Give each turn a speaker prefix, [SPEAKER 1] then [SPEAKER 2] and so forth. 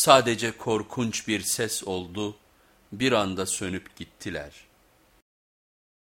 [SPEAKER 1] sadece korkunç bir ses oldu, bir anda sönüp gittiler.''